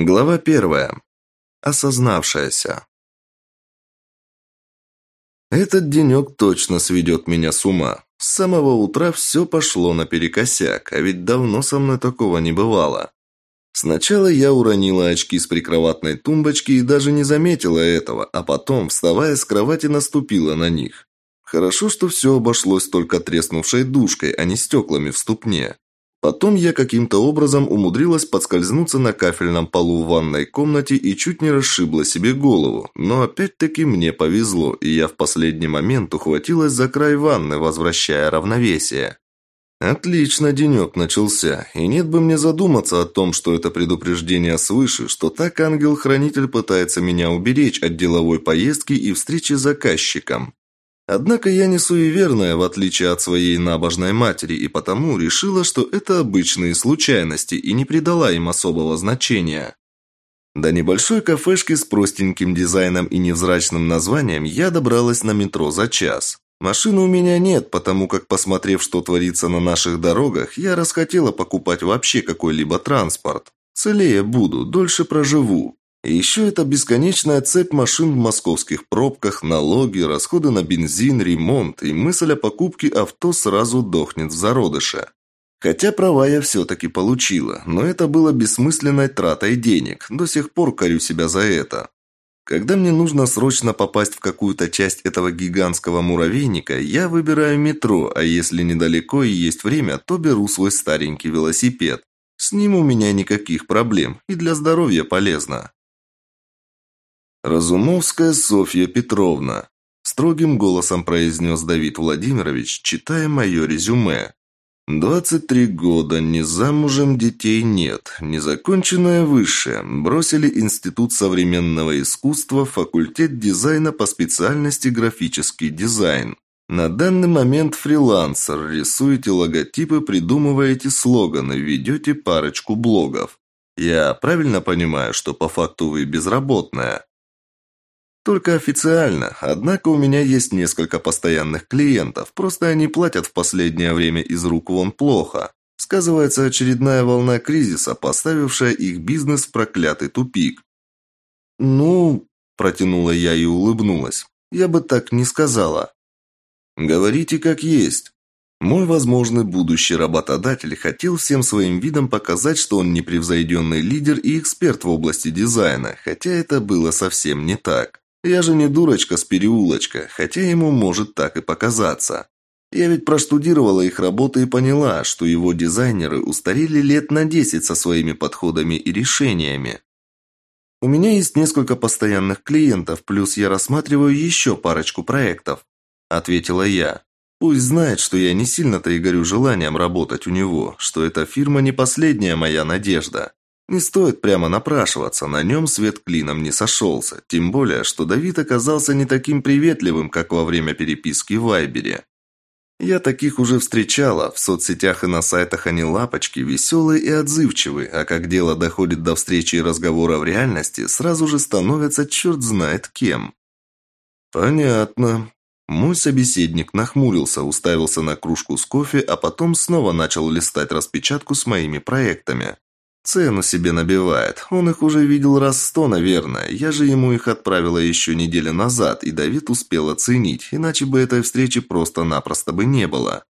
Глава первая. Осознавшаяся. Этот денек точно сведет меня с ума. С самого утра все пошло наперекосяк, а ведь давно со мной такого не бывало. Сначала я уронила очки с прикроватной тумбочки и даже не заметила этого, а потом, вставая с кровати, наступила на них. Хорошо, что все обошлось только треснувшей душкой, а не стеклами в ступне. Потом я каким-то образом умудрилась подскользнуться на кафельном полу в ванной комнате и чуть не расшибла себе голову. Но опять-таки мне повезло, и я в последний момент ухватилась за край ванны, возвращая равновесие. Отлично денек начался, и нет бы мне задуматься о том, что это предупреждение свыше, что так ангел-хранитель пытается меня уберечь от деловой поездки и встречи с заказчиком. Однако я не суеверная, в отличие от своей набожной матери, и потому решила, что это обычные случайности и не придала им особого значения. До небольшой кафешки с простеньким дизайном и невзрачным названием я добралась на метро за час. Машины у меня нет, потому как, посмотрев, что творится на наших дорогах, я расхотела покупать вообще какой-либо транспорт. Целее буду, дольше проживу. Еще это бесконечная цепь машин в московских пробках, налоги, расходы на бензин, ремонт, и мысль о покупке авто сразу дохнет в зародыше. Хотя права я все-таки получила, но это было бессмысленной тратой денег, до сих пор корю себя за это. Когда мне нужно срочно попасть в какую-то часть этого гигантского муравейника, я выбираю метро, а если недалеко и есть время, то беру свой старенький велосипед. С ним у меня никаких проблем, и для здоровья полезно. «Разумовская Софья Петровна», – строгим голосом произнес Давид Владимирович, читая мое резюме. «Двадцать три года, не замужем, детей нет, незаконченное высшее, бросили Институт современного искусства, факультет дизайна по специальности графический дизайн. На данный момент фрилансер, рисуете логотипы, придумываете слоганы, ведете парочку блогов. Я правильно понимаю, что по факту вы безработная?» Только официально, однако у меня есть несколько постоянных клиентов, просто они платят в последнее время из рук вон плохо. Сказывается очередная волна кризиса, поставившая их бизнес в проклятый тупик. «Ну...» – протянула я и улыбнулась. «Я бы так не сказала». «Говорите как есть». Мой возможный будущий работодатель хотел всем своим видом показать, что он непревзойденный лидер и эксперт в области дизайна, хотя это было совсем не так. Я же не дурочка с переулочка, хотя ему может так и показаться. Я ведь проштудировала их работы и поняла, что его дизайнеры устарели лет на 10 со своими подходами и решениями. У меня есть несколько постоянных клиентов, плюс я рассматриваю еще парочку проектов, ответила я. Пусть знает, что я не сильно-то и горю желанием работать у него, что эта фирма не последняя моя надежда. Не стоит прямо напрашиваться, на нем свет клином не сошелся, тем более, что Давид оказался не таким приветливым, как во время переписки в Вайбере. Я таких уже встречала, в соцсетях и на сайтах они лапочки, веселые и отзывчивые, а как дело доходит до встречи и разговора в реальности, сразу же становятся черт знает кем. Понятно. Мой собеседник нахмурился, уставился на кружку с кофе, а потом снова начал листать распечатку с моими проектами. Цену себе набивает. Он их уже видел раз сто, наверное. Я же ему их отправила еще неделю назад, и Давид успел оценить, иначе бы этой встречи просто-напросто бы не было.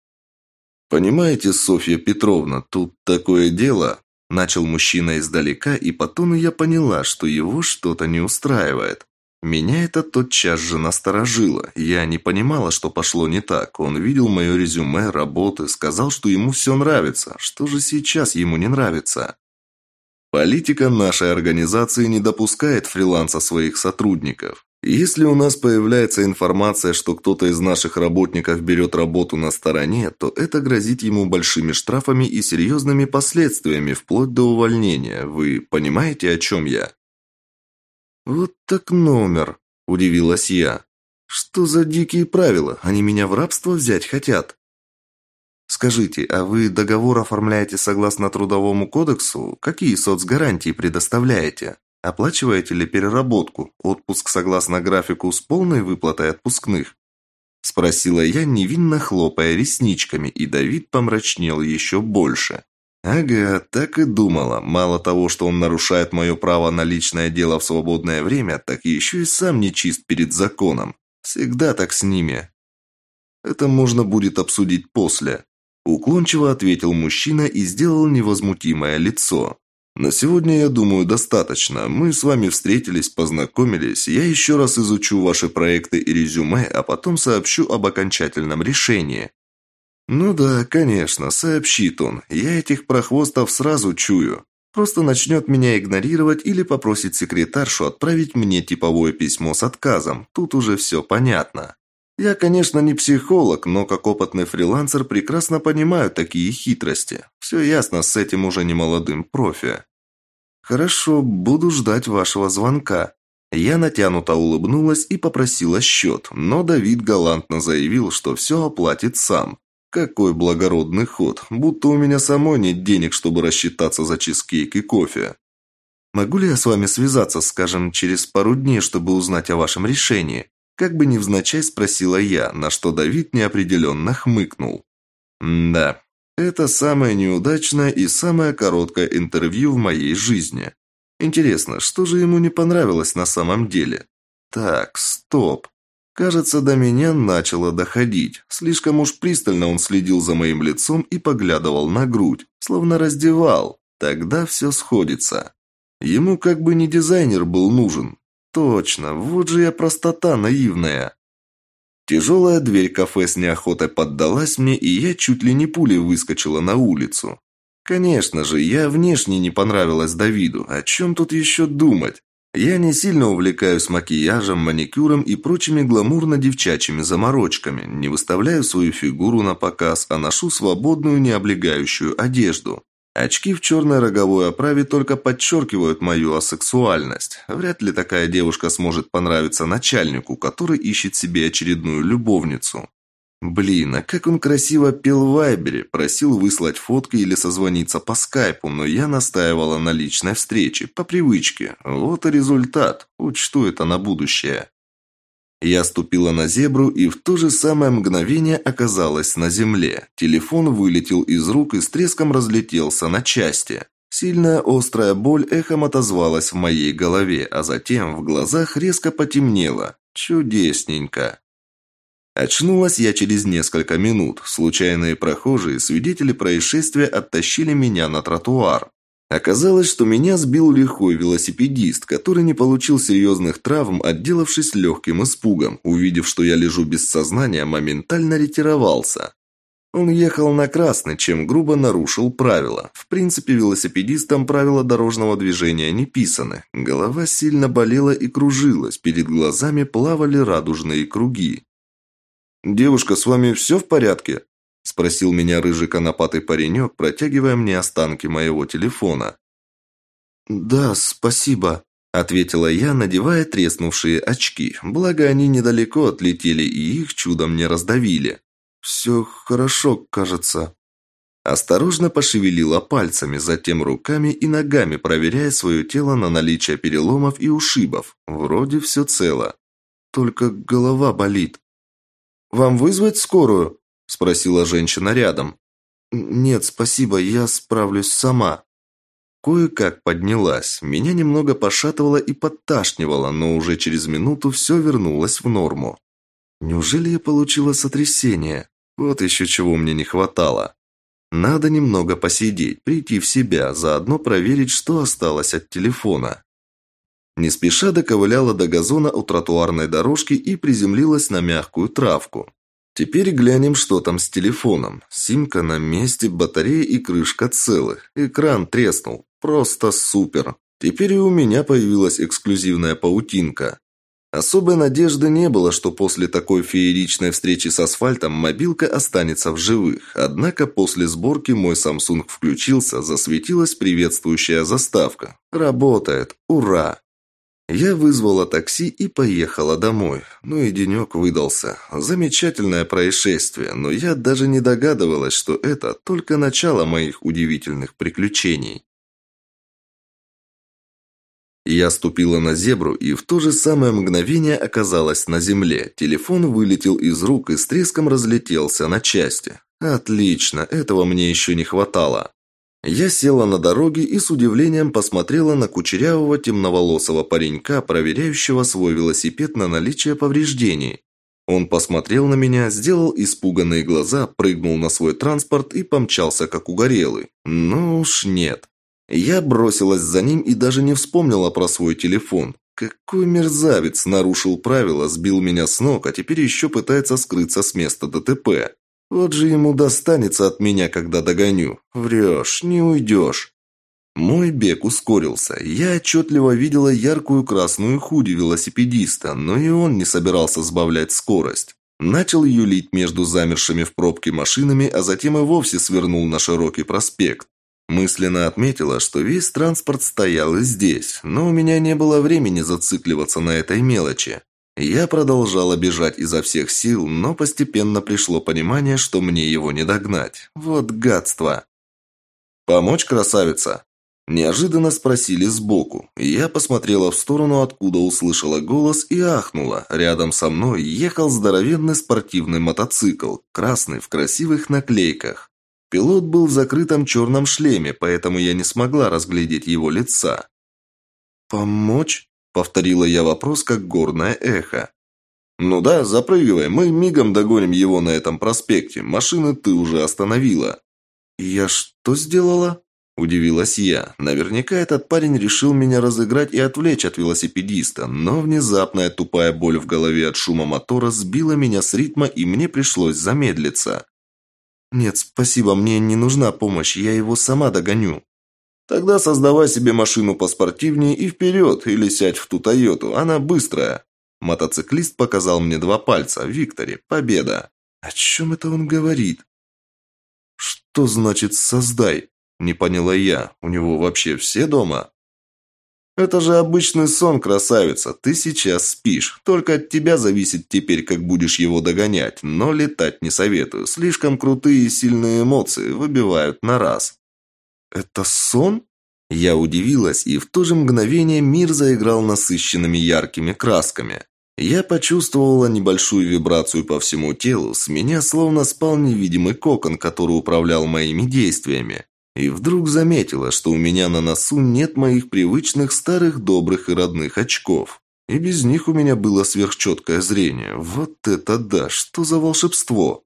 «Понимаете, Софья Петровна, тут такое дело...» Начал мужчина издалека, и потом я поняла, что его что-то не устраивает. Меня это тотчас же насторожило. Я не понимала, что пошло не так. Он видел мое резюме, работы, сказал, что ему все нравится. Что же сейчас ему не нравится? Политика нашей организации не допускает фриланса своих сотрудников. Если у нас появляется информация, что кто-то из наших работников берет работу на стороне, то это грозит ему большими штрафами и серьезными последствиями, вплоть до увольнения. Вы понимаете, о чем я? Вот так номер, удивилась я. Что за дикие правила? Они меня в рабство взять хотят? Скажите, а вы договор оформляете согласно Трудовому кодексу? Какие соцгарантии предоставляете? Оплачиваете ли переработку? Отпуск согласно графику с полной выплатой отпускных? Спросила я, невинно хлопая ресничками, и Давид помрачнел еще больше. Ага, так и думала. Мало того, что он нарушает мое право на личное дело в свободное время, так еще и сам не чист перед законом. Всегда так с ними. Это можно будет обсудить после. Уклончиво ответил мужчина и сделал невозмутимое лицо. На сегодня, я думаю, достаточно. Мы с вами встретились, познакомились. Я еще раз изучу ваши проекты и резюме, а потом сообщу об окончательном решении. Ну да, конечно, сообщит он. Я этих прохвостов сразу чую. Просто начнет меня игнорировать или попросит секретаршу отправить мне типовое письмо с отказом. Тут уже все понятно. Я, конечно, не психолог, но как опытный фрилансер прекрасно понимаю такие хитрости. Все ясно с этим уже немолодым профи. Хорошо, буду ждать вашего звонка. Я натянуто улыбнулась и попросила счет, но Давид галантно заявил, что все оплатит сам. Какой благородный ход, будто у меня самой нет денег, чтобы рассчитаться за чизкейк и кофе. Могу ли я с вами связаться, скажем, через пару дней, чтобы узнать о вашем решении? Как бы невзначай спросила я, на что Давид неопределенно хмыкнул. «Да, это самое неудачное и самое короткое интервью в моей жизни. Интересно, что же ему не понравилось на самом деле? Так, стоп. Кажется, до меня начало доходить. Слишком уж пристально он следил за моим лицом и поглядывал на грудь, словно раздевал. Тогда все сходится. Ему как бы не дизайнер был нужен, Точно, вот же я простота наивная. Тяжелая дверь кафе с неохотой поддалась мне, и я чуть ли не пулей выскочила на улицу. Конечно же, я внешне не понравилась Давиду. О чем тут еще думать? Я не сильно увлекаюсь макияжем, маникюром и прочими гламурно-девчачьими заморочками, не выставляю свою фигуру на показ, а ношу свободную, не облегающую одежду. Очки в черной роговой оправе только подчеркивают мою асексуальность. Вряд ли такая девушка сможет понравиться начальнику, который ищет себе очередную любовницу. Блин, а как он красиво пел в Вайбере, просил выслать фотки или созвониться по скайпу, но я настаивала на личной встрече, по привычке. Вот и результат. Учту это на будущее. Я ступила на зебру и в то же самое мгновение оказалась на земле. Телефон вылетел из рук и с треском разлетелся на части. Сильная острая боль эхом отозвалась в моей голове, а затем в глазах резко потемнело. Чудесненько. Очнулась я через несколько минут. Случайные прохожие, свидетели происшествия оттащили меня на тротуар. Оказалось, что меня сбил лихой велосипедист, который не получил серьезных травм, отделавшись легким испугом. Увидев, что я лежу без сознания, моментально ретировался. Он ехал на красный, чем грубо нарушил правила. В принципе, велосипедистам правила дорожного движения не писаны. Голова сильно болела и кружилась, перед глазами плавали радужные круги. «Девушка, с вами все в порядке?» Спросил меня рыжий конопатый паренек, протягивая мне останки моего телефона. «Да, спасибо», – ответила я, надевая треснувшие очки. Благо, они недалеко отлетели и их чудом не раздавили. «Все хорошо, кажется». Осторожно пошевелила пальцами, затем руками и ногами, проверяя свое тело на наличие переломов и ушибов. Вроде все цело. Только голова болит. «Вам вызвать скорую?» – спросила женщина рядом. «Нет, спасибо, я справлюсь сама». Кое-как поднялась. Меня немного пошатывало и подташнивало, но уже через минуту все вернулось в норму. Неужели я получила сотрясение? Вот еще чего мне не хватало. Надо немного посидеть, прийти в себя, заодно проверить, что осталось от телефона. Не спеша доковыляла до газона у тротуарной дорожки и приземлилась на мягкую травку. Теперь глянем, что там с телефоном. Симка на месте, батарея и крышка целы. Экран треснул. Просто супер. Теперь и у меня появилась эксклюзивная паутинка. Особой надежды не было, что после такой фееричной встречи с асфальтом мобилка останется в живых. Однако после сборки мой Samsung включился, засветилась приветствующая заставка. Работает. Ура! Я вызвала такси и поехала домой. Ну и денек выдался. Замечательное происшествие, но я даже не догадывалась, что это только начало моих удивительных приключений. Я ступила на зебру и в то же самое мгновение оказалась на земле. Телефон вылетел из рук и с треском разлетелся на части. Отлично, этого мне еще не хватало. Я села на дороге и с удивлением посмотрела на кучерявого темноволосого паренька, проверяющего свой велосипед на наличие повреждений. Он посмотрел на меня, сделал испуганные глаза, прыгнул на свой транспорт и помчался как угорелый. Ну уж нет. Я бросилась за ним и даже не вспомнила про свой телефон. Какой мерзавец нарушил правила, сбил меня с ног, а теперь еще пытается скрыться с места ДТП. Вот же ему достанется от меня, когда догоню. Врешь, не уйдешь. Мой бег ускорился. Я отчетливо видела яркую красную худи велосипедиста, но и он не собирался сбавлять скорость. Начал юлить между замершими в пробке машинами, а затем и вовсе свернул на широкий проспект. Мысленно отметила, что весь транспорт стоял и здесь, но у меня не было времени зацикливаться на этой мелочи. Я продолжала бежать изо всех сил, но постепенно пришло понимание, что мне его не догнать. Вот гадство. «Помочь, красавица?» Неожиданно спросили сбоку. Я посмотрела в сторону, откуда услышала голос и ахнула. Рядом со мной ехал здоровенный спортивный мотоцикл, красный в красивых наклейках. Пилот был в закрытом черном шлеме, поэтому я не смогла разглядеть его лица. «Помочь?» – повторила я вопрос, как горное эхо. «Ну да, запрыгивай, мы мигом догоним его на этом проспекте. Машины ты уже остановила». «Я что сделала?» – удивилась я. Наверняка этот парень решил меня разыграть и отвлечь от велосипедиста, но внезапная тупая боль в голове от шума мотора сбила меня с ритма, и мне пришлось замедлиться. «Нет, спасибо, мне не нужна помощь, я его сама догоню». «Тогда создавай себе машину поспортивнее и вперед, или сядь в ту Тойоту, она быстрая». Мотоциклист показал мне два пальца. «Викторе, победа!» «О чем это он говорит?» «Что значит «создай»?» Не поняла я. «У него вообще все дома?» «Это же обычный сон, красавица. Ты сейчас спишь. Только от тебя зависит теперь, как будешь его догонять. Но летать не советую. Слишком крутые и сильные эмоции выбивают на раз». «Это сон?» Я удивилась, и в то же мгновение мир заиграл насыщенными яркими красками. Я почувствовала небольшую вибрацию по всему телу, с меня словно спал невидимый кокон, который управлял моими действиями. И вдруг заметила, что у меня на носу нет моих привычных старых добрых и родных очков. И без них у меня было сверхчеткое зрение. Вот это да, что за волшебство!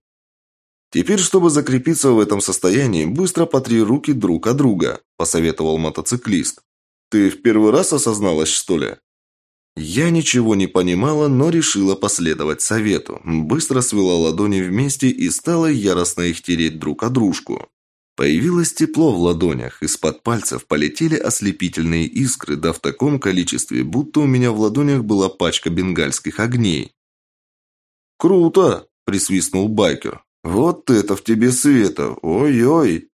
Теперь, чтобы закрепиться в этом состоянии, быстро потри руки друг от друга, посоветовал мотоциклист. Ты в первый раз осозналась, что ли? Я ничего не понимала, но решила последовать совету. Быстро свела ладони вместе и стала яростно их тереть друг о дружку. Появилось тепло в ладонях, из-под пальцев полетели ослепительные искры, да в таком количестве, будто у меня в ладонях была пачка бенгальских огней. «Круто!» – присвистнул байкер. «Вот это в тебе света! Ой-ой!»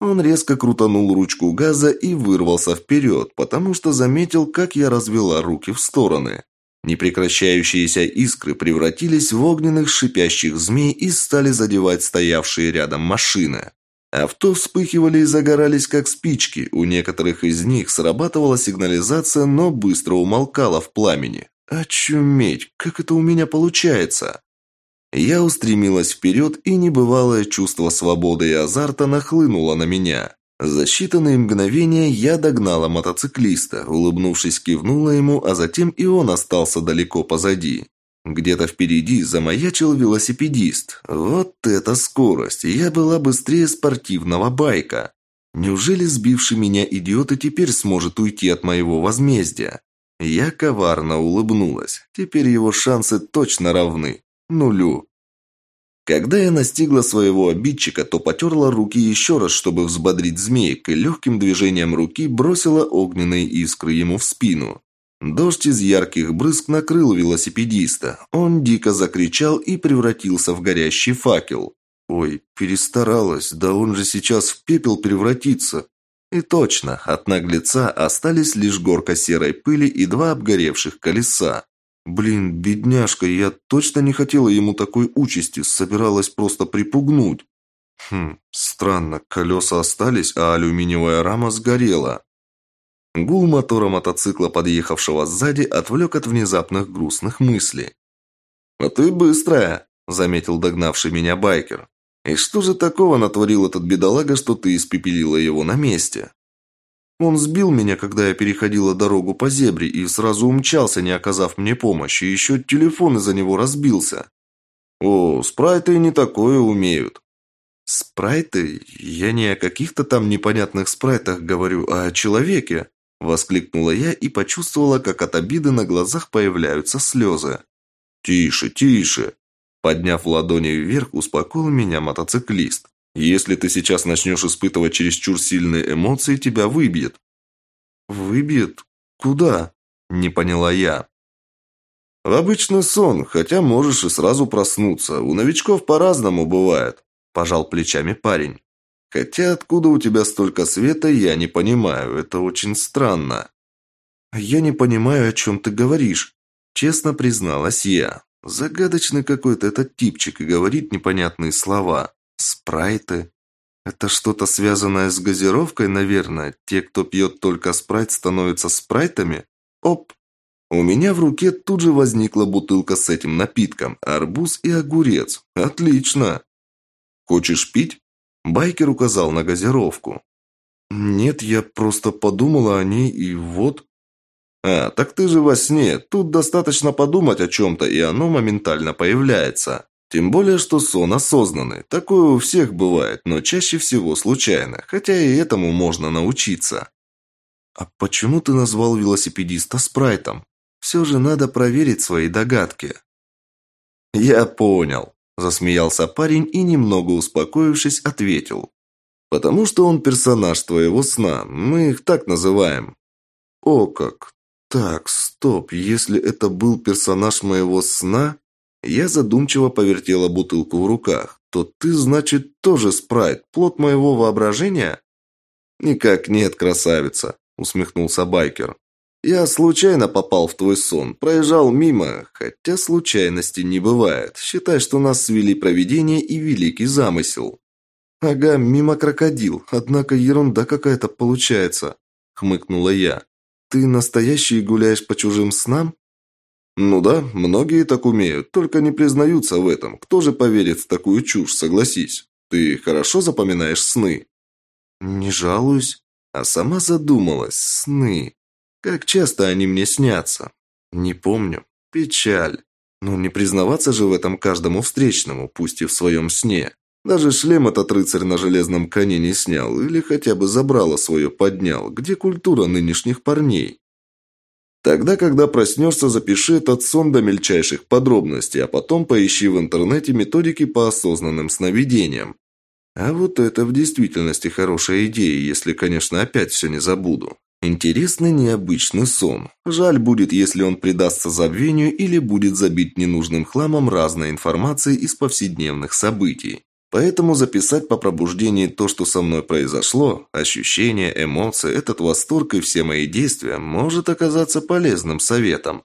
Он резко крутанул ручку газа и вырвался вперед, потому что заметил, как я развела руки в стороны. Непрекращающиеся искры превратились в огненных шипящих змей и стали задевать стоявшие рядом машины. Авто вспыхивали и загорались как спички, у некоторых из них срабатывала сигнализация, но быстро умолкала в пламени. Очуметь, как это у меня получается? Я устремилась вперед, и небывалое чувство свободы и азарта нахлынуло на меня. За считанные мгновения я догнала мотоциклиста, улыбнувшись, кивнула ему, а затем и он остался далеко позади. Где-то впереди замаячил велосипедист. Вот это скорость! Я была быстрее спортивного байка. Неужели сбивший меня идиот и теперь сможет уйти от моего возмездия? Я коварно улыбнулась. Теперь его шансы точно равны. Нулю. Когда я настигла своего обидчика, то потерла руки еще раз, чтобы взбодрить змеек, и легким движением руки бросила огненные искры ему в спину. Дождь из ярких брызг накрыл велосипедиста. Он дико закричал и превратился в горящий факел. Ой, перестаралась, да он же сейчас в пепел превратится. И точно, от наглеца остались лишь горка серой пыли и два обгоревших колеса. Блин, бедняжка, я точно не хотела ему такой участи, собиралась просто припугнуть. Хм, странно, колеса остались, а алюминиевая рама сгорела. Гул мотора мотоцикла, подъехавшего сзади, отвлек от внезапных грустных мыслей. «А ты быстрая», – заметил догнавший меня байкер. И что же такого натворил этот бедолага, что ты испепелила его на месте? Он сбил меня, когда я переходила дорогу по зебре, и сразу умчался, не оказав мне помощи, еще телефон из-за него разбился. О, спрайты не такое умеют. Спрайты? Я не о каких-то там непонятных спрайтах говорю, а о человеке. Воскликнула я и почувствовала, как от обиды на глазах появляются слезы. «Тише, тише!» Подняв ладони вверх, успокоил меня мотоциклист. Если ты сейчас начнешь испытывать чересчур сильные эмоции, тебя выбьет». «Выбьет? Куда?» – не поняла я. «В обычный сон, хотя можешь и сразу проснуться. У новичков по-разному бывает», – пожал плечами парень. «Хотя откуда у тебя столько света, я не понимаю. Это очень странно». «Я не понимаю, о чем ты говоришь», – честно призналась я. «Загадочный какой-то этот типчик и говорит непонятные слова». Спрайты? Это что-то связанное с газировкой, наверное? Те, кто пьет только спрайт, становятся спрайтами? Оп! У меня в руке тут же возникла бутылка с этим напитком. Арбуз и огурец. Отлично! Хочешь пить? Байкер указал на газировку. Нет, я просто подумала о ней и вот... А, так ты же во сне. Тут достаточно подумать о чем-то, и оно моментально появляется. Тем более, что сон осознанный. Такое у всех бывает, но чаще всего случайно, хотя и этому можно научиться. А почему ты назвал велосипедиста спрайтом? Все же надо проверить свои догадки. Я понял, засмеялся парень и, немного успокоившись, ответил. Потому что он персонаж твоего сна, мы их так называем. О как! Так, стоп, если это был персонаж моего сна, я задумчиво повертела бутылку в руках. «То ты, значит, тоже спрайт, плод моего воображения?» «Никак нет, красавица», — усмехнулся байкер. «Я случайно попал в твой сон, проезжал мимо, хотя случайности не бывает. Считай, что нас свели провидение и великий замысел». «Ага, мимо крокодил, однако ерунда какая-то получается», — хмыкнула я. «Ты настоящий гуляешь по чужим снам?» Ну да, многие так умеют, только не признаются в этом. Кто же поверит в такую чушь, согласись? Ты хорошо запоминаешь сны? Не жалуюсь, а сама задумалась. Сны. Как часто они мне снятся? Не помню. Печаль. Но не признаваться же в этом каждому встречному, пусть и в своем сне. Даже шлем этот рыцарь на железном коне не снял или хотя бы забрало свое поднял. Где культура нынешних парней? Тогда, когда проснешься, запиши этот сон до мельчайших подробностей, а потом поищи в интернете методики по осознанным сновидениям. А вот это в действительности хорошая идея, если, конечно, опять все не забуду. Интересный необычный сон. Жаль будет, если он предастся забвению или будет забит ненужным хламом разной информации из повседневных событий. Поэтому записать по пробуждении то, что со мной произошло, ощущения, эмоции, этот восторг и все мои действия может оказаться полезным советом.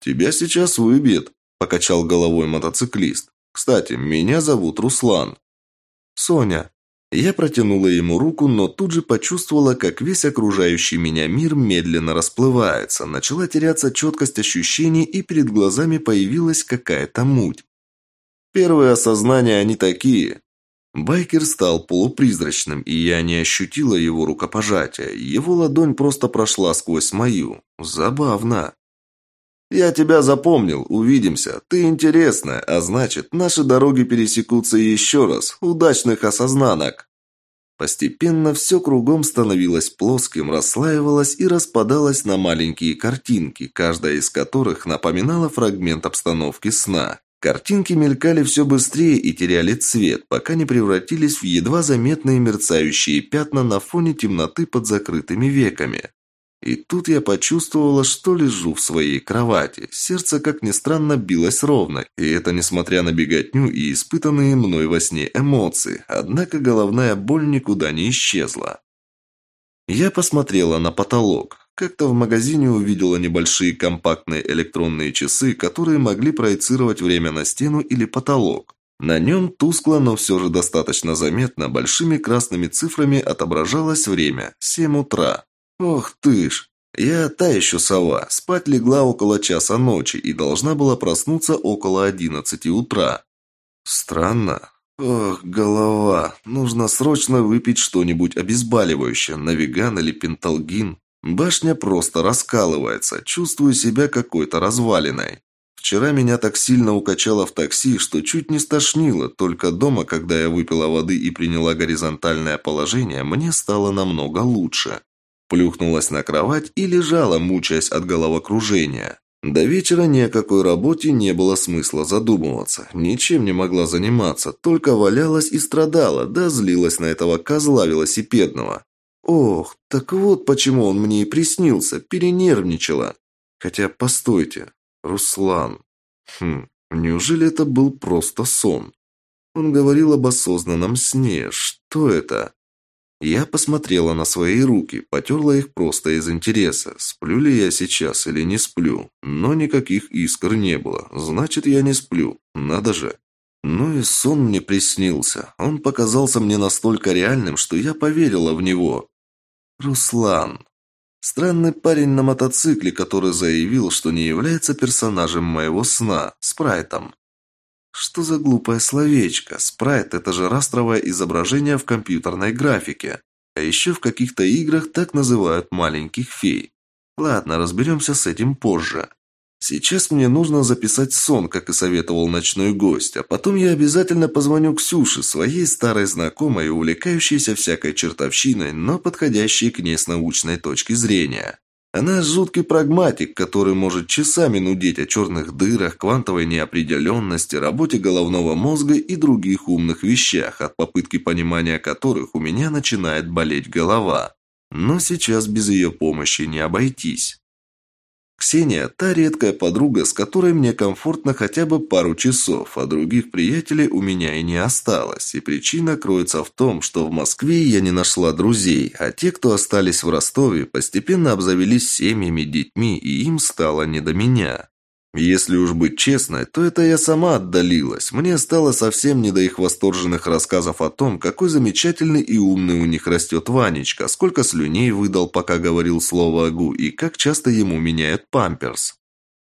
«Тебя сейчас выбьет», – покачал головой мотоциклист. «Кстати, меня зовут Руслан». «Соня». Я протянула ему руку, но тут же почувствовала, как весь окружающий меня мир медленно расплывается, начала теряться четкость ощущений, и перед глазами появилась какая-то муть. Первые осознания они такие. Байкер стал полупризрачным, и я не ощутила его рукопожатия. Его ладонь просто прошла сквозь мою. Забавно. «Я тебя запомнил, увидимся. Ты интересная, а значит, наши дороги пересекутся еще раз. Удачных осознанок!» Постепенно все кругом становилось плоским, расслаивалось и распадалось на маленькие картинки, каждая из которых напоминала фрагмент обстановки сна. Картинки мелькали все быстрее и теряли цвет, пока не превратились в едва заметные мерцающие пятна на фоне темноты под закрытыми веками. И тут я почувствовала, что лежу в своей кровати. Сердце, как ни странно, билось ровно, и это несмотря на беготню и испытанные мной во сне эмоции. Однако головная боль никуда не исчезла. Я посмотрела на потолок. Как-то в магазине увидела небольшие компактные электронные часы, которые могли проецировать время на стену или потолок. На нем тускло, но все же достаточно заметно, большими красными цифрами отображалось время – 7 утра. Ох ты ж! Я та еще сова, спать легла около часа ночи и должна была проснуться около 11 утра. Странно. Ох, голова. Нужно срочно выпить что-нибудь обезболивающее, навиган или пенталгин. Башня просто раскалывается, чувствую себя какой-то развалиной. Вчера меня так сильно укачало в такси, что чуть не стошнило, только дома, когда я выпила воды и приняла горизонтальное положение, мне стало намного лучше. Плюхнулась на кровать и лежала, мучаясь от головокружения. До вечера ни о какой работе не было смысла задумываться. Ничем не могла заниматься, только валялась и страдала, да злилась на этого козла велосипедного. Ох, так вот почему он мне и приснился, перенервничала. Хотя, постойте, Руслан. Хм, неужели это был просто сон? Он говорил об осознанном сне. Что это? Я посмотрела на свои руки, потерла их просто из интереса. Сплю ли я сейчас или не сплю? Но никаких искр не было. Значит, я не сплю. Надо же. Ну и сон мне приснился. Он показался мне настолько реальным, что я поверила в него. Руслан. Странный парень на мотоцикле, который заявил, что не является персонажем моего сна, спрайтом. Что за глупое словечко? Спрайт – это же растровое изображение в компьютерной графике. А еще в каких-то играх так называют маленьких фей. Ладно, разберемся с этим позже. Сейчас мне нужно записать сон, как и советовал ночной гость, а потом я обязательно позвоню Ксюше, своей старой знакомой, увлекающейся всякой чертовщиной, но подходящей к ней с научной точки зрения. Она жуткий прагматик, который может часами нудеть о черных дырах, квантовой неопределенности, работе головного мозга и других умных вещах, от попытки понимания которых у меня начинает болеть голова. Но сейчас без ее помощи не обойтись. Ксения – та редкая подруга, с которой мне комфортно хотя бы пару часов, а других приятелей у меня и не осталось. И причина кроется в том, что в Москве я не нашла друзей, а те, кто остались в Ростове, постепенно обзавелись семьями, детьми, и им стало не до меня. Если уж быть честной, то это я сама отдалилась. Мне стало совсем не до их восторженных рассказов о том, какой замечательный и умный у них растет Ванечка, сколько слюней выдал, пока говорил слово «агу», и как часто ему меняют памперс.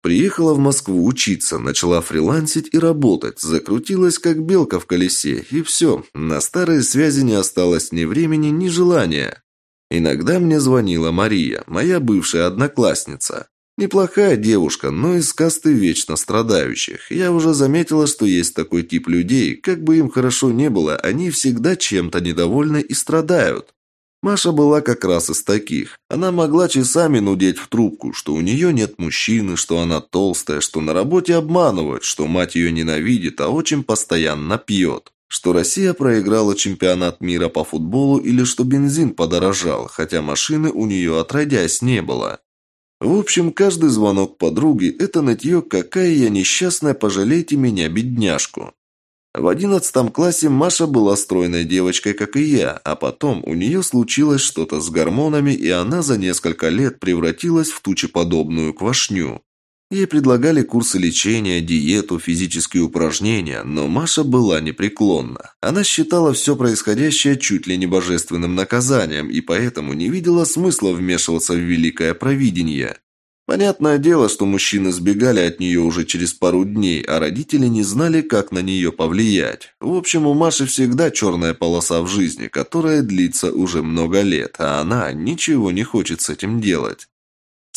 Приехала в Москву учиться, начала фрилансить и работать, закрутилась как белка в колесе, и все, на старые связи не осталось ни времени, ни желания. Иногда мне звонила Мария, моя бывшая одноклассница. Неплохая девушка, но из касты вечно страдающих. Я уже заметила, что есть такой тип людей, как бы им хорошо не было, они всегда чем-то недовольны и страдают. Маша была как раз из таких. Она могла часами нудеть в трубку, что у нее нет мужчины, что она толстая, что на работе обманывают, что мать ее ненавидит, а очень постоянно пьет. Что Россия проиграла чемпионат мира по футболу или что бензин подорожал, хотя машины у нее отродясь не было. В общем, каждый звонок подруги – это нытье «какая я несчастная, пожалейте меня, бедняжку». В одиннадцатом классе Маша была стройной девочкой, как и я, а потом у нее случилось что-то с гормонами, и она за несколько лет превратилась в тучеподобную квашню. Ей предлагали курсы лечения, диету, физические упражнения, но Маша была непреклонна. Она считала все происходящее чуть ли не божественным наказанием и поэтому не видела смысла вмешиваться в великое провидение. Понятное дело, что мужчины сбегали от нее уже через пару дней, а родители не знали, как на нее повлиять. В общем, у Маши всегда черная полоса в жизни, которая длится уже много лет, а она ничего не хочет с этим делать.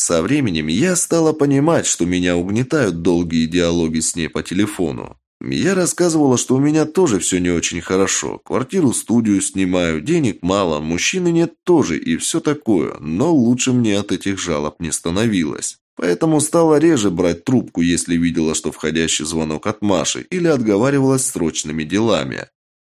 Со временем я стала понимать, что меня угнетают долгие диалоги с ней по телефону. Я рассказывала, что у меня тоже все не очень хорошо. Квартиру-студию снимаю, денег мало, мужчины нет тоже и все такое. Но лучше мне от этих жалоб не становилось. Поэтому стала реже брать трубку, если видела, что входящий звонок от Маши, или отговаривалась срочными делами.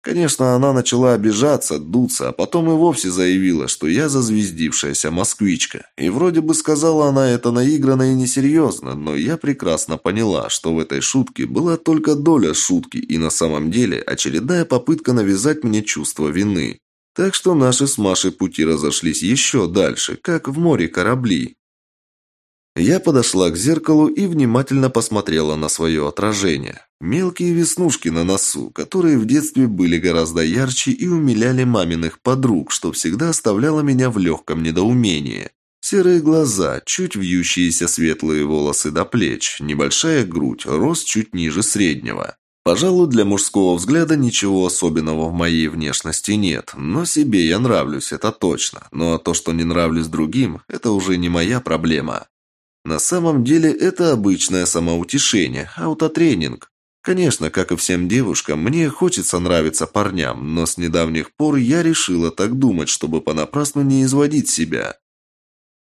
Конечно, она начала обижаться, дуться, а потом и вовсе заявила, что я зазвездившаяся москвичка. И вроде бы сказала она это наигранно и несерьезно, но я прекрасно поняла, что в этой шутке была только доля шутки и на самом деле очередная попытка навязать мне чувство вины. Так что наши с Машей пути разошлись еще дальше, как в море корабли. Я подошла к зеркалу и внимательно посмотрела на свое отражение. Мелкие веснушки на носу, которые в детстве были гораздо ярче и умиляли маминых подруг, что всегда оставляло меня в легком недоумении. Серые глаза, чуть вьющиеся светлые волосы до плеч, небольшая грудь, рост чуть ниже среднего. Пожалуй, для мужского взгляда ничего особенного в моей внешности нет, но себе я нравлюсь, это точно. А то, что не нравлюсь другим, это уже не моя проблема. На самом деле это обычное самоутешение, аутотренинг. Конечно, как и всем девушкам, мне хочется нравиться парням, но с недавних пор я решила так думать, чтобы понапрасну не изводить себя.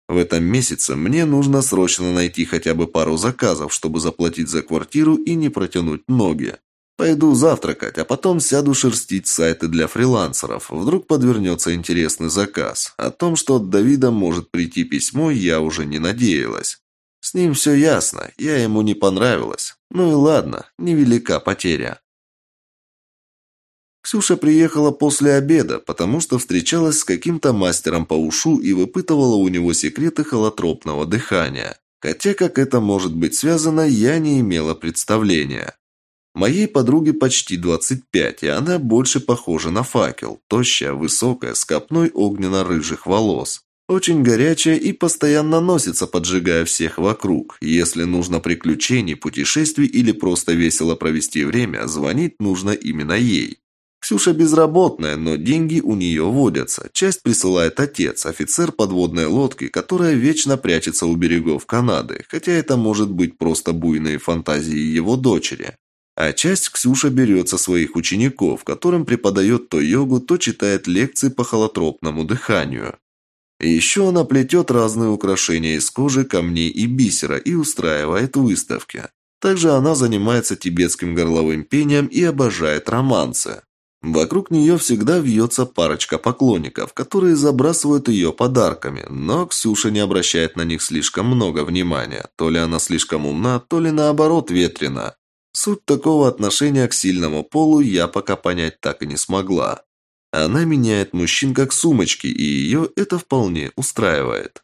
В этом месяце мне нужно срочно найти хотя бы пару заказов, чтобы заплатить за квартиру и не протянуть ноги. Пойду завтракать, а потом сяду шерстить сайты для фрилансеров. Вдруг подвернется интересный заказ. О том, что от Давида может прийти письмо, я уже не надеялась. С ним все ясно, я ему не понравилась. Ну и ладно, невелика потеря. Ксюша приехала после обеда, потому что встречалась с каким-то мастером по ушу и выпытывала у него секреты холотропного дыхания. Хотя как это может быть связано, я не имела представления. Моей подруге почти 25, и она больше похожа на факел. Тощая, высокая, с копной огненно-рыжих волос. Очень горячая и постоянно носится, поджигая всех вокруг. Если нужно приключений, путешествий или просто весело провести время, звонить нужно именно ей. Ксюша безработная, но деньги у нее водятся. Часть присылает отец, офицер подводной лодки, которая вечно прячется у берегов Канады, хотя это может быть просто буйные фантазии его дочери. А часть Ксюша берет со своих учеников, которым преподает то йогу, то читает лекции по холотропному дыханию. Еще она плетет разные украшения из кожи, камней и бисера и устраивает выставки. Также она занимается тибетским горловым пением и обожает романсы. Вокруг нее всегда вьется парочка поклонников, которые забрасывают ее подарками, но Ксюша не обращает на них слишком много внимания. То ли она слишком умна, то ли наоборот ветрена. Суть такого отношения к сильному полу я пока понять так и не смогла. Она меняет мужчин как сумочки, и ее это вполне устраивает.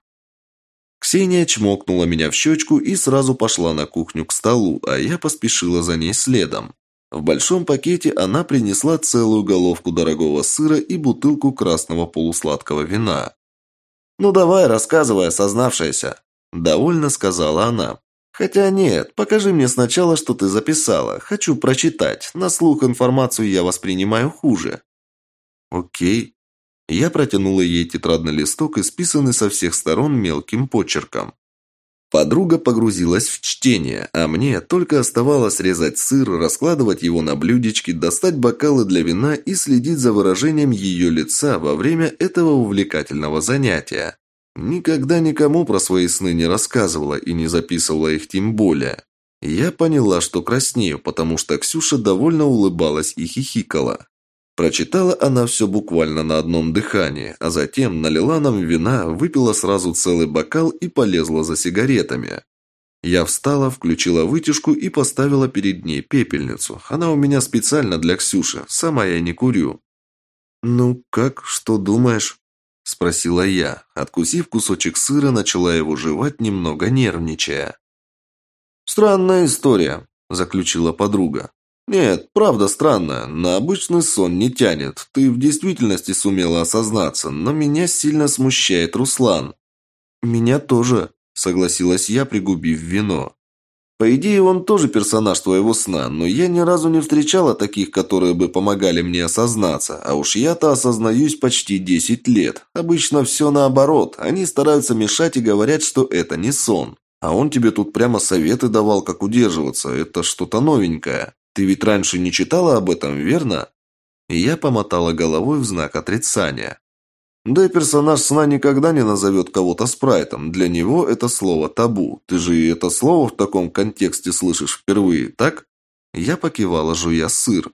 Ксения чмокнула меня в щечку и сразу пошла на кухню к столу, а я поспешила за ней следом. В большом пакете она принесла целую головку дорогого сыра и бутылку красного полусладкого вина. «Ну давай, рассказывай, осознавшаяся», – довольно сказала она. «Хотя нет, покажи мне сначала, что ты записала. Хочу прочитать. На слух информацию я воспринимаю хуже». «Окей». Я протянула ей тетрадный листок, исписанный со всех сторон мелким почерком. Подруга погрузилась в чтение, а мне только оставалось резать сыр, раскладывать его на блюдечки, достать бокалы для вина и следить за выражением ее лица во время этого увлекательного занятия. Никогда никому про свои сны не рассказывала и не записывала их тем более. Я поняла, что краснею, потому что Ксюша довольно улыбалась и хихикала. Прочитала она все буквально на одном дыхании, а затем налила нам вина, выпила сразу целый бокал и полезла за сигаретами. Я встала, включила вытяжку и поставила перед ней пепельницу. Она у меня специально для Ксюши, сама я не курю. «Ну, как, что думаешь?» – спросила я. Откусив кусочек сыра, начала его жевать, немного нервничая. «Странная история», – заключила подруга. «Нет, правда странная. На обычный сон не тянет. Ты в действительности сумела осознаться, но меня сильно смущает Руслан». «Меня тоже», – согласилась я, пригубив вино. По идее, он тоже персонаж твоего сна, но я ни разу не встречала таких, которые бы помогали мне осознаться, а уж я-то осознаюсь почти 10 лет. Обычно все наоборот, они стараются мешать и говорят, что это не сон. А он тебе тут прямо советы давал, как удерживаться, это что-то новенькое. Ты ведь раньше не читала об этом, верно? Я помотала головой в знак отрицания. Да и персонаж сна никогда не назовет кого-то спрайтом. Для него это слово табу. Ты же и это слово в таком контексте слышишь впервые, так? Я покивала, жуя сыр.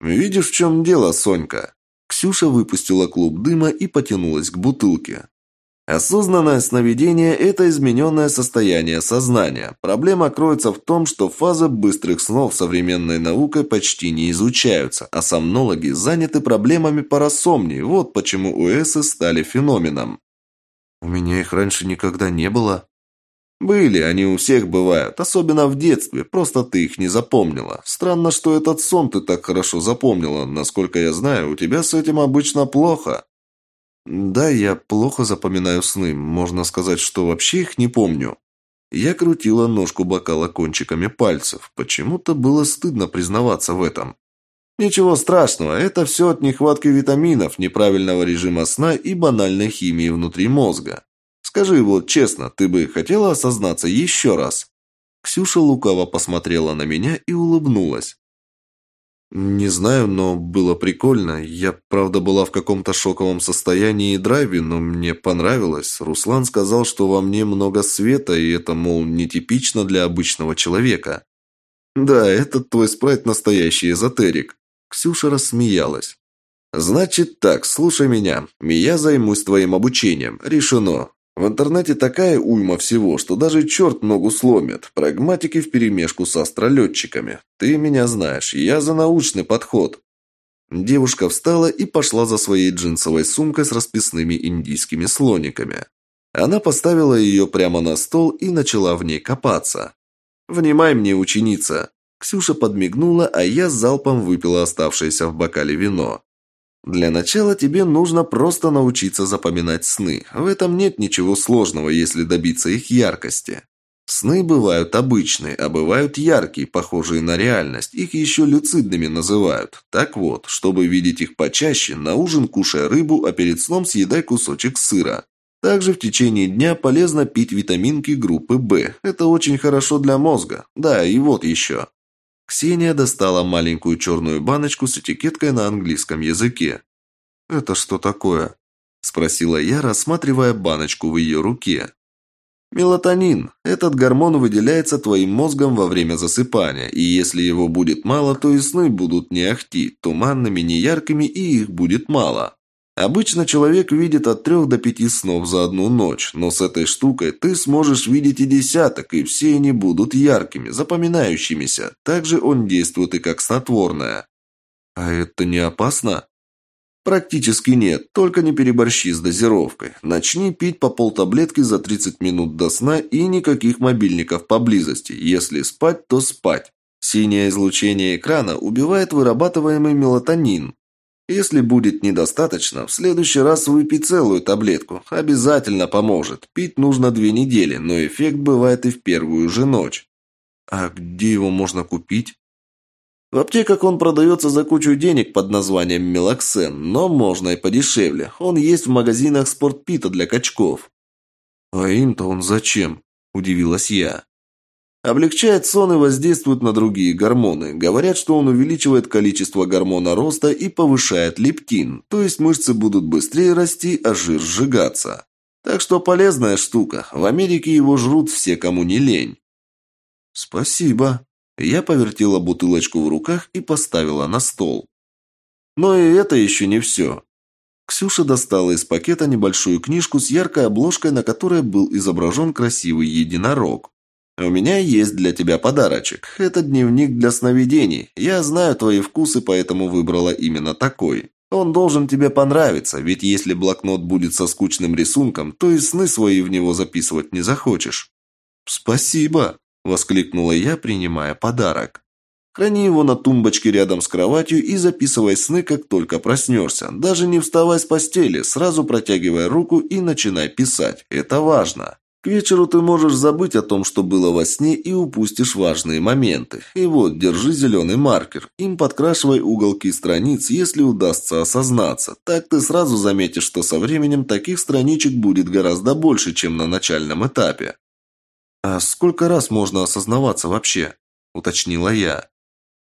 «Видишь, в чем дело, Сонька?» Ксюша выпустила клуб дыма и потянулась к бутылке. Осознанное сновидение – это измененное состояние сознания. Проблема кроется в том, что фазы быстрых снов современной наукой почти не изучаются, а сомнологи заняты проблемами парасомнии. Вот почему УЭСы стали феноменом. У меня их раньше никогда не было. Были, они у всех бывают, особенно в детстве, просто ты их не запомнила. Странно, что этот сон ты так хорошо запомнила. Насколько я знаю, у тебя с этим обычно плохо. Да, я плохо запоминаю сны. Можно сказать, что вообще их не помню. Я крутила ножку бокала кончиками пальцев. Почему-то было стыдно признаваться в этом. Ничего страшного, это все от нехватки витаминов, неправильного режима сна и банальной химии внутри мозга. Скажи вот честно, ты бы хотела осознаться еще раз?» Ксюша лукаво посмотрела на меня и улыбнулась. «Не знаю, но было прикольно. Я, правда, была в каком-то шоковом состоянии и драйве, но мне понравилось. Руслан сказал, что во мне много света, и это, мол, нетипично для обычного человека». «Да, этот твой спрайт настоящий эзотерик», Ксюша рассмеялась. «Значит так, слушай меня. Я займусь твоим обучением. Решено. В интернете такая уйма всего, что даже черт ногу сломит. Прагматики вперемешку с астролетчиками. Ты меня знаешь, я за научный подход». Девушка встала и пошла за своей джинсовой сумкой с расписными индийскими слониками. Она поставила ее прямо на стол и начала в ней копаться. «Внимай мне, ученица!» Ксюша подмигнула, а я залпом выпила оставшееся в бокале вино. Для начала тебе нужно просто научиться запоминать сны. В этом нет ничего сложного, если добиться их яркости. Сны бывают обычные, а бывают яркие, похожие на реальность. Их еще люцидными называют. Так вот, чтобы видеть их почаще, на ужин кушай рыбу, а перед сном съедай кусочек сыра. Также в течение дня полезно пить витаминки группы В. Это очень хорошо для мозга. Да, и вот еще. Ксения достала маленькую черную баночку с этикеткой на английском языке. «Это что такое?» – спросила я, рассматривая баночку в ее руке. Мелатонин. Этот гормон выделяется твоим мозгом во время засыпания, и если его будет мало, то и сны будут не ахти, туманными, неяркими, и их будет мало. Обычно человек видит от трех до пяти снов за одну ночь, но с этой штукой ты сможешь видеть и десяток, и все они будут яркими, запоминающимися. Также он действует и как снотворное. А это не опасно? Практически нет, только не переборщи с дозировкой. Начни пить по полтаблетки за 30 минут до сна и никаких мобильников поблизости. Если спать, то спать. Синее излучение экрана убивает вырабатываемый мелатонин, если будет недостаточно, в следующий раз выпей целую таблетку. Обязательно поможет. Пить нужно две недели, но эффект бывает и в первую же ночь. А где его можно купить? В аптеках он продается за кучу денег под названием Мелоксен, но можно и подешевле. Он есть в магазинах спортпита для качков. А им-то он зачем? Удивилась я. Облегчает сон и воздействует на другие гормоны. Говорят, что он увеличивает количество гормона роста и повышает лептин, то есть мышцы будут быстрее расти, а жир сжигаться. Так что полезная штука. В Америке его жрут все, кому не лень. Спасибо. Я повертела бутылочку в руках и поставила на стол. Но и это еще не все. Ксюша достала из пакета небольшую книжку с яркой обложкой, на которой был изображен красивый единорог. «У меня есть для тебя подарочек. Это дневник для сновидений. Я знаю твои вкусы, поэтому выбрала именно такой. Он должен тебе понравиться, ведь если блокнот будет со скучным рисунком, то и сны свои в него записывать не захочешь». «Спасибо!» – воскликнула я, принимая подарок. Храни его на тумбочке рядом с кроватью и записывай сны, как только проснешься. Даже не вставай с постели, сразу протягивай руку и начинай писать. Это важно. К вечеру ты можешь забыть о том, что было во сне, и упустишь важные моменты. И вот, держи зеленый маркер. Им подкрашивай уголки страниц, если удастся осознаться. Так ты сразу заметишь, что со временем таких страничек будет гораздо больше, чем на начальном этапе. «А сколько раз можно осознаваться вообще?» – уточнила я.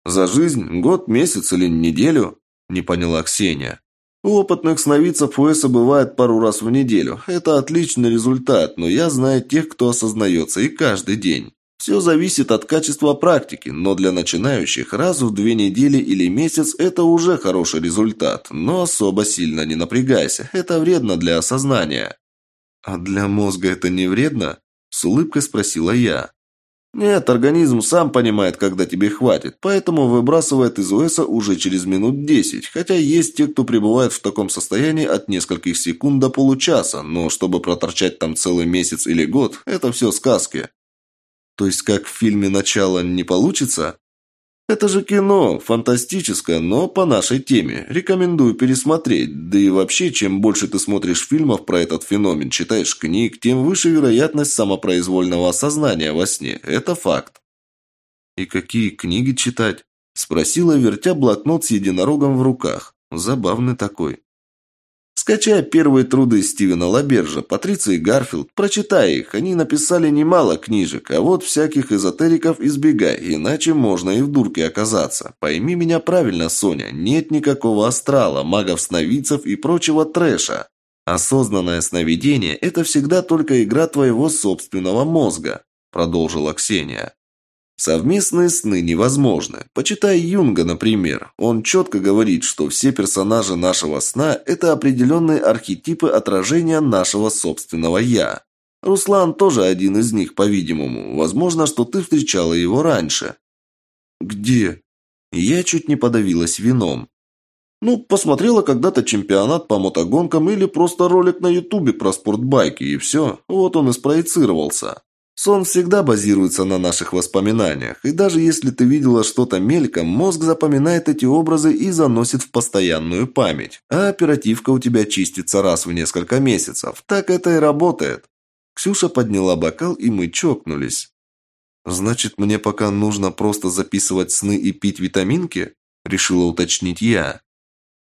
«За жизнь? Год, месяц или неделю?» – не поняла Ксения. У опытных сновидцев УЭСа бывает пару раз в неделю. Это отличный результат, но я знаю тех, кто осознается и каждый день. Все зависит от качества практики, но для начинающих раз в две недели или месяц это уже хороший результат. Но особо сильно не напрягайся, это вредно для осознания. «А для мозга это не вредно?» – с улыбкой спросила я. Нет, организм сам понимает, когда тебе хватит, поэтому выбрасывает из ОСа уже через минут 10, хотя есть те, кто пребывает в таком состоянии от нескольких секунд до получаса, но чтобы проторчать там целый месяц или год, это все сказки. То есть как в фильме «Начало» не получится? Это же кино, фантастическое, но по нашей теме. Рекомендую пересмотреть. Да и вообще, чем больше ты смотришь фильмов про этот феномен, читаешь книг, тем выше вероятность самопроизвольного осознания во сне. Это факт. «И какие книги читать?» – спросила, вертя блокнот с единорогом в руках. Забавный такой. Скачай первые труды Стивена Лабержа, Патриции Гарфилд, прочитай их. Они написали немало книжек, а вот всяких эзотериков избегай, иначе можно и в дурке оказаться. Пойми меня правильно, Соня, нет никакого астрала, магов-сновидцев и прочего трэша. Осознанное сновидение – это всегда только игра твоего собственного мозга, продолжила Ксения. Совместные сны невозможны. Почитай Юнга, например. Он четко говорит, что все персонажи нашего сна – это определенные архетипы отражения нашего собственного «я». Руслан тоже один из них, по-видимому. Возможно, что ты встречала его раньше. Где? Я чуть не подавилась вином. Ну, посмотрела когда-то чемпионат по мотогонкам или просто ролик на ютубе про спортбайки, и все. Вот он и спроецировался. Сон всегда базируется на наших воспоминаниях, и даже если ты видела что-то мельком, мозг запоминает эти образы и заносит в постоянную память. А оперативка у тебя чистится раз в несколько месяцев. Так это и работает. Ксюша подняла бокал, и мы чокнулись. «Значит, мне пока нужно просто записывать сны и пить витаминки?» – решила уточнить я.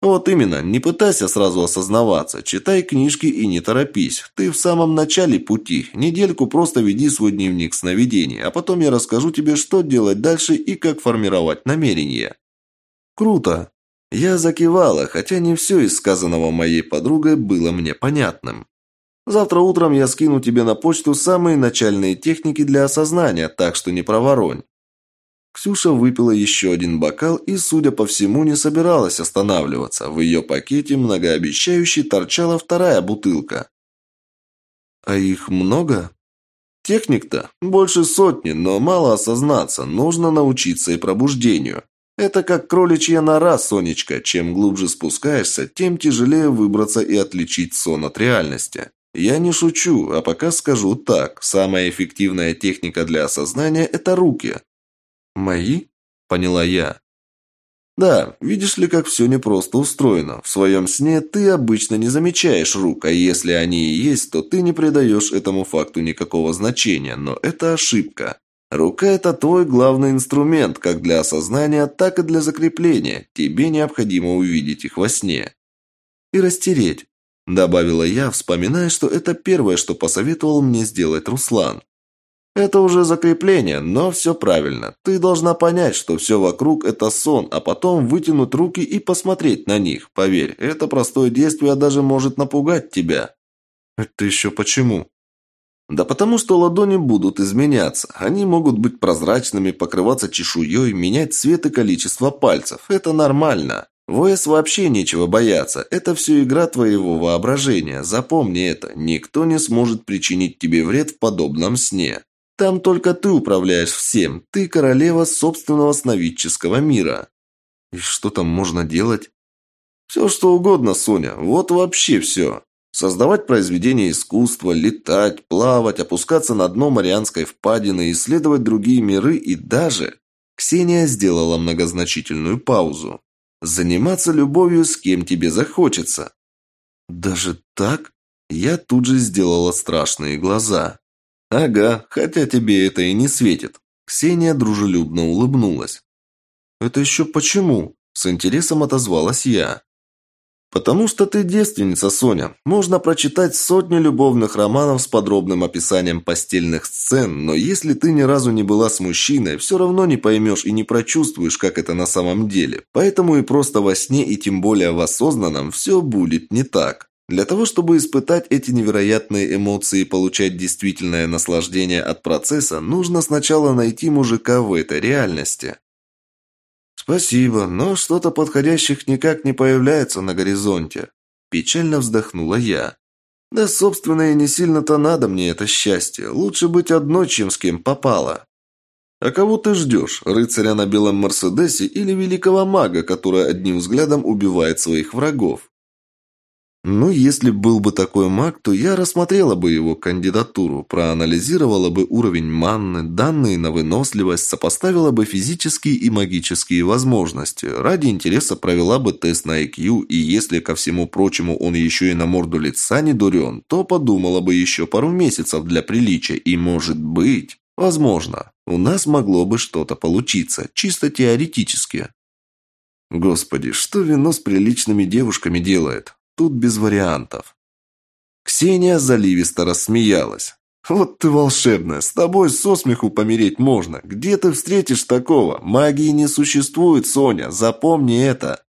Вот именно, не пытайся сразу осознаваться, читай книжки и не торопись. Ты в самом начале пути. Недельку просто веди свой дневник сновидений, а потом я расскажу тебе, что делать дальше и как формировать намерения. Круто. Я закивала, хотя не все из сказанного моей подругой было мне понятным. Завтра утром я скину тебе на почту самые начальные техники для осознания, так что не проворонь. Ксюша выпила еще один бокал и, судя по всему, не собиралась останавливаться. В ее пакете многообещающе торчала вторая бутылка. «А их много?» «Техник-то больше сотни, но мало осознаться. Нужно научиться и пробуждению. Это как кроличья нора, Сонечка. Чем глубже спускаешься, тем тяжелее выбраться и отличить сон от реальности. Я не шучу, а пока скажу так. Самая эффективная техника для осознания – это руки. «Мои?» – поняла я. «Да, видишь ли, как все непросто устроено. В своем сне ты обычно не замечаешь рук, а если они и есть, то ты не придаешь этому факту никакого значения, но это ошибка. Рука – это твой главный инструмент, как для осознания, так и для закрепления. Тебе необходимо увидеть их во сне. И растереть», – добавила я, вспоминая, что это первое, что посоветовал мне сделать Руслан. Это уже закрепление, но все правильно. Ты должна понять, что все вокруг – это сон, а потом вытянуть руки и посмотреть на них. Поверь, это простое действие даже может напугать тебя. Это еще почему? Да потому что ладони будут изменяться. Они могут быть прозрачными, покрываться чешуей, менять цвет и количество пальцев. Это нормально. В ОС вообще нечего бояться. Это все игра твоего воображения. Запомни это. Никто не сможет причинить тебе вред в подобном сне. Там только ты управляешь всем. Ты королева собственного сновидческого мира. И что там можно делать? Все, что угодно, Соня. Вот вообще все. Создавать произведения искусства, летать, плавать, опускаться на дно Марианской впадины, исследовать другие миры и даже... Ксения сделала многозначительную паузу. Заниматься любовью с кем тебе захочется. Даже так? Я тут же сделала страшные глаза. «Ага, хотя тебе это и не светит». Ксения дружелюбно улыбнулась. «Это еще почему?» – с интересом отозвалась я. «Потому что ты девственница, Соня. Можно прочитать сотни любовных романов с подробным описанием постельных сцен, но если ты ни разу не была с мужчиной, все равно не поймешь и не прочувствуешь, как это на самом деле. Поэтому и просто во сне, и тем более в осознанном, все будет не так». Для того, чтобы испытать эти невероятные эмоции и получать действительное наслаждение от процесса, нужно сначала найти мужика в этой реальности. «Спасибо, но что-то подходящих никак не появляется на горизонте», – печально вздохнула я. «Да, собственно, и не сильно-то надо мне это счастье. Лучше быть одной, чем с кем попало». «А кого ты ждешь? Рыцаря на белом Мерседесе или великого мага, который одним взглядом убивает своих врагов?» Ну, если был бы такой маг, то я рассмотрела бы его кандидатуру, проанализировала бы уровень манны, данные на выносливость, сопоставила бы физические и магические возможности. Ради интереса провела бы тест на IQ, и если ко всему прочему он еще и на морду лица не дурен, то подумала бы еще пару месяцев для приличия, и может быть, возможно, у нас могло бы что-то получиться, чисто теоретически. Господи, что вино с приличными девушками делает? Тут без вариантов. Ксения заливисто рассмеялась. «Вот ты волшебная, с тобой со смеху помереть можно. Где ты встретишь такого? Магии не существует, Соня, запомни это».